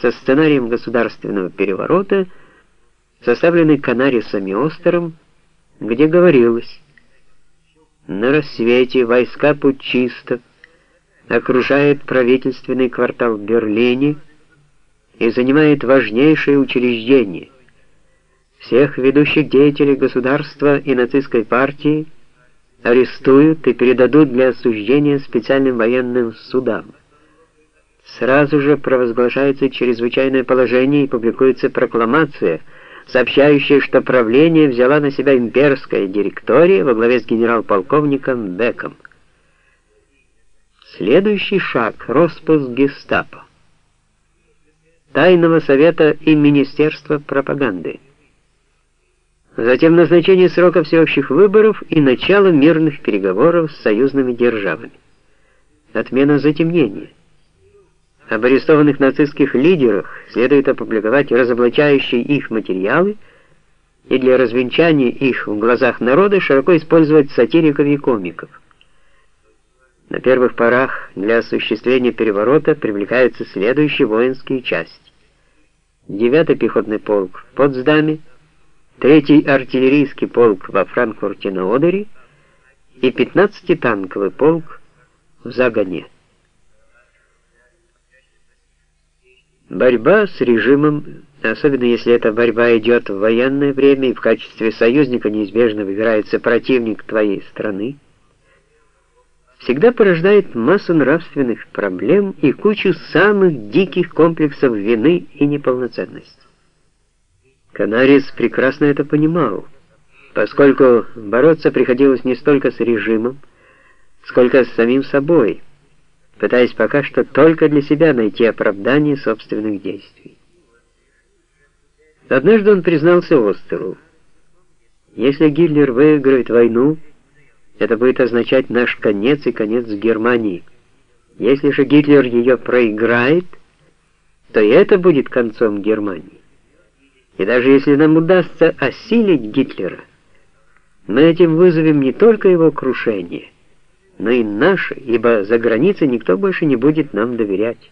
со сценарием государственного переворота, составленный Канарисом и Остером, где говорилось «На рассвете войска путчистов окружает правительственный квартал Берлине и занимает важнейшие учреждения. Всех ведущих деятелей государства и нацистской партии арестуют и передадут для осуждения специальным военным судам. Сразу же провозглашается чрезвычайное положение и публикуется прокламация, сообщающая, что правление взяла на себя имперская директория во главе с генерал-полковником Беком. Следующий шаг — распуск гестапо, тайного совета и министерства пропаганды. Затем назначение срока всеобщих выборов и начало мирных переговоров с союзными державами. Отмена затемнения. Об арестованных нацистских лидерах следует опубликовать разоблачающие их материалы и для развенчания их в глазах народа широко использовать сатириков и комиков. На первых порах для осуществления переворота привлекаются следующие воинские части. 9-й пехотный полк в Потсдаме, 3-й артиллерийский полк во Франкфурте на Одере и 15-й танковый полк в Загоне. Борьба с режимом, особенно если эта борьба идет в военное время и в качестве союзника неизбежно выбирается противник твоей страны, всегда порождает массу нравственных проблем и кучу самых диких комплексов вины и неполноценности. Канарис прекрасно это понимал, поскольку бороться приходилось не столько с режимом, сколько с самим собой, пытаясь пока что только для себя найти оправдание собственных действий. Однажды он признался Остеру, если Гитлер выиграет войну, это будет означать наш конец и конец Германии. Если же Гитлер ее проиграет, то и это будет концом Германии. И даже если нам удастся осилить Гитлера, мы этим вызовем не только его крушение, но и наше, ибо за границей никто больше не будет нам доверять.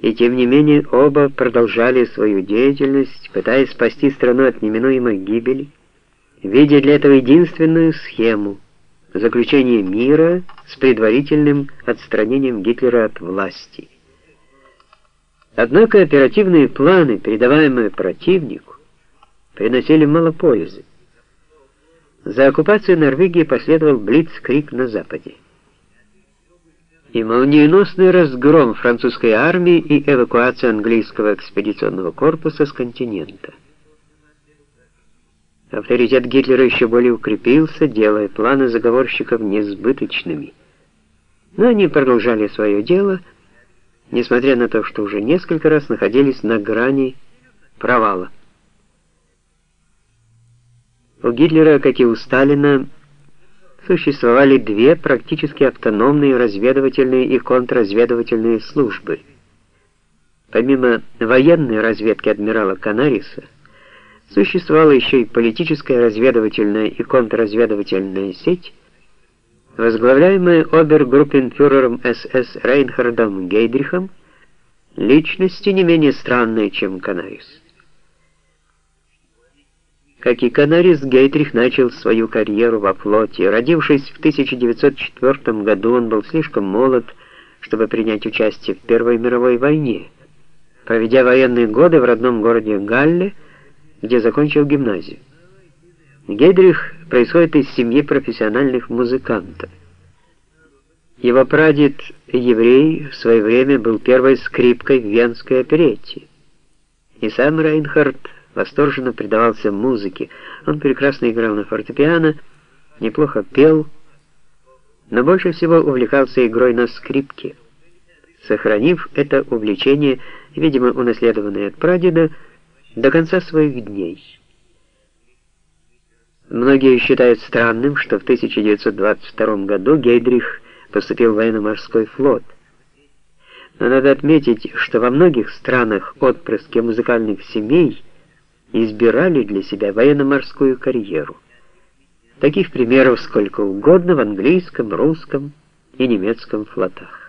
И тем не менее оба продолжали свою деятельность, пытаясь спасти страну от неминуемой гибели, видя для этого единственную схему — заключение мира с предварительным отстранением Гитлера от власти. Однако оперативные планы, передаваемые противнику, приносили мало пользы. За оккупацию Норвегии последовал блицкриг на западе. И молниеносный разгром французской армии и эвакуация английского экспедиционного корпуса с континента. Авторитет Гитлера еще более укрепился, делая планы заговорщиков несбыточными. Но они продолжали свое дело, несмотря на то, что уже несколько раз находились на грани провала. У Гитлера, как и у Сталина, существовали две практически автономные разведывательные и контрразведывательные службы. Помимо военной разведки адмирала Канариса, Существовала еще и политическая разведывательная и контрразведывательная сеть, возглавляемая обергруппенфюрером СС Рейнхардом Гейдрихом, личности не менее странные, чем Канарис. Как и Канарис, Гейдрих начал свою карьеру во флоте. Родившись в 1904 году, он был слишком молод, чтобы принять участие в Первой мировой войне. Проведя военные годы в родном городе Галле, где закончил гимназию. Гейдрих происходит из семьи профессиональных музыкантов. Его прадед, еврей, в свое время был первой скрипкой в Венской оперете. И сам Рейнхард восторженно предавался музыке. Он прекрасно играл на фортепиано, неплохо пел, но больше всего увлекался игрой на скрипке. Сохранив это увлечение, видимо, унаследованное от прадеда, до конца своих дней. Многие считают странным, что в 1922 году Гейдрих поступил в военно-морской флот. Но надо отметить, что во многих странах отпрыски музыкальных семей избирали для себя военно-морскую карьеру. Таких примеров сколько угодно в английском, русском и немецком флотах.